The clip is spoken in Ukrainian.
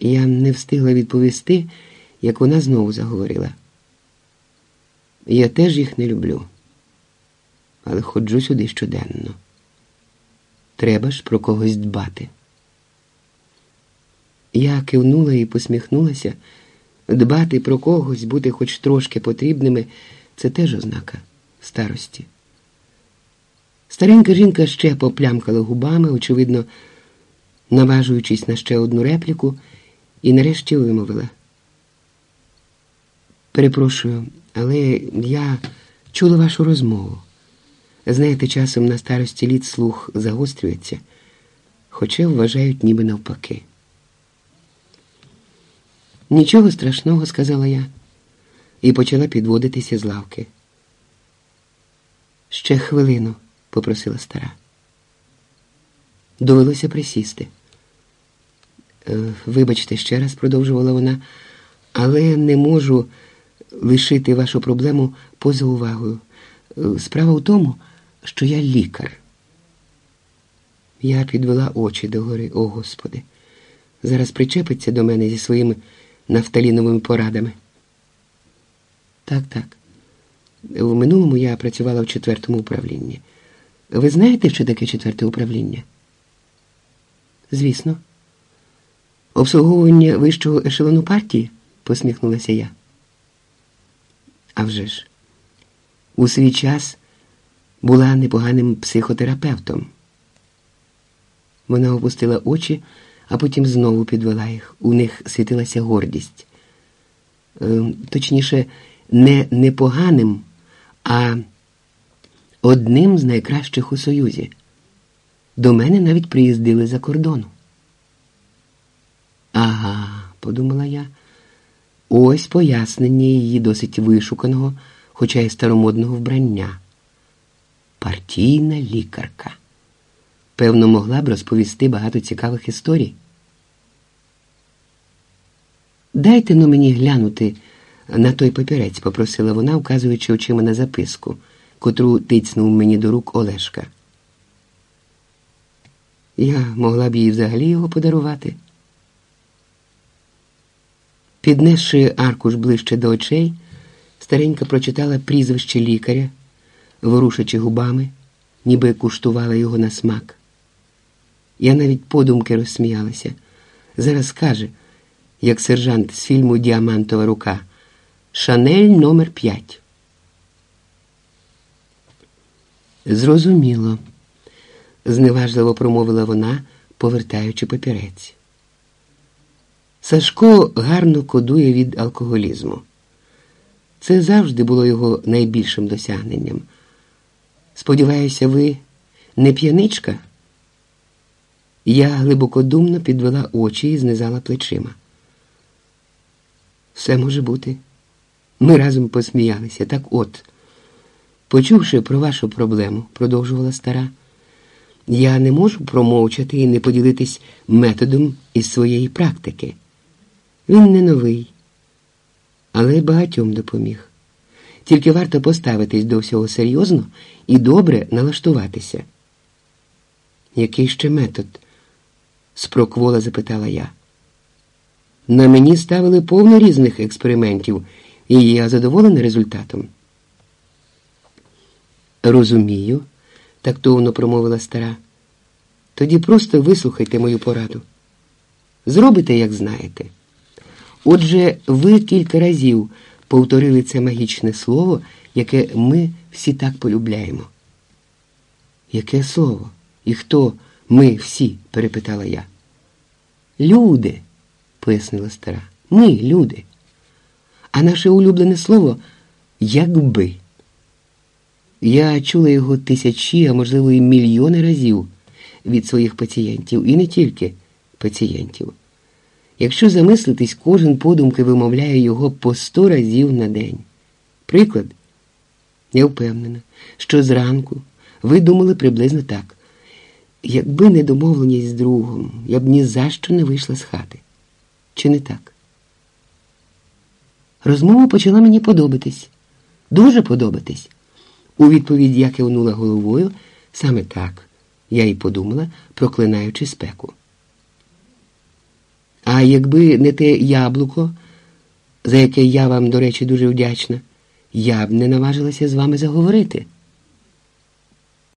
Я не встигла відповісти, як вона знову заговорила. Я теж їх не люблю, але ходжу сюди щоденно. Треба ж про когось дбати. Я кивнула і посміхнулася. Дбати про когось, бути хоч трошки потрібними це теж ознака старості. Старенька жінка ще поплямкала губами, очевидно, наважуючись на ще одну репліку, і нарешті вимовила. Перепрошую, але я чула вашу розмову. Знаєте, часом на старості літ слух загострюється, хоча вважають ніби навпаки. Нічого страшного, сказала я, і почала підводитися з лавки. Ще хвилину, попросила стара. Довелося присісти. «Е, Вибачте, ще раз продовжувала вона, але не можу лишити вашу проблему поза увагою. Е, Справа в тому, що я лікар. Я підвела очі догори, о Господи. Зараз причепиться до мене зі своїми нафталіновими порадами. Так, так. В минулому я працювала в четвертому управлінні. Ви знаєте, що таке четверте управління? Звісно. Обслуговування вищого ешелону партії? посміхнулася я. А вже ж, у свій час була непоганим психотерапевтом. Вона опустила очі, а потім знову підвела їх. У них світилася гордість. Е, точніше, не непоганим, а одним з найкращих у Союзі. До мене навіть приїздили за кордону. Ага, подумала я. Ось пояснення її досить вишуканого, хоча й старомодного вбрання. Партійна лікарка. Певно, могла б розповісти багато цікавих історій. Дайте ну мені глянути на той папірець, попросила вона, вказуючи очима на записку, котру тицнув мені до рук Олешка. Я могла б їй взагалі його подарувати. Піднесши аркуш ближче до очей, старенька прочитала прізвище лікаря, ворушачи губами, ніби куштувала його на смак. Я навіть подумки розсміялася. Зараз скаже, як сержант з фільму Діамантова рука Шанель номер 5 Зрозуміло, зневажливо промовила вона, повертаючи папірець. Сашко гарно кодує від алкоголізму. Це завжди було його найбільшим досягненням. Сподіваюся, ви не п'яничка? Я глибокодумно підвела очі і знизала плечима. Все може бути. Ми разом посміялися. Так от, почувши про вашу проблему, продовжувала стара, я не можу промовчати і не поділитись методом із своєї практики. Він не новий, але багатьом допоміг. Тільки варто поставитись до всього серйозно і добре налаштуватися. Який ще метод? спроквола запитала я. На мені ставили повно різних експериментів, і я задоволена результатом. Розумію, тактовно промовила стара. Тоді просто вислухайте мою пораду. Зробите, як знаєте. Отже, ви кілька разів повторили це магічне слово, яке ми всі так полюбляємо. Яке слово? І хто ми всі? перепитала я. Люди, пояснила стара. Ми люди. А наше улюблене слово якби. Я чула його тисячі, а можливо, і мільйони разів від своїх пацієнтів, і не тільки пацієнтів. Якщо замислитись, кожен подумки вимовляє його по сто разів на день. Приклад, я впевнена, що зранку ви думали приблизно так. Якби не домовленість з другом, я б ні за що не вийшла з хати. Чи не так? Розмова почала мені подобатись, дуже подобатись. У відповідь я кивнула головою, саме так я й подумала, проклинаючи спеку. А якби не те яблуко, за яке я вам, до речі, дуже вдячна, я б не наважилася з вами заговорити.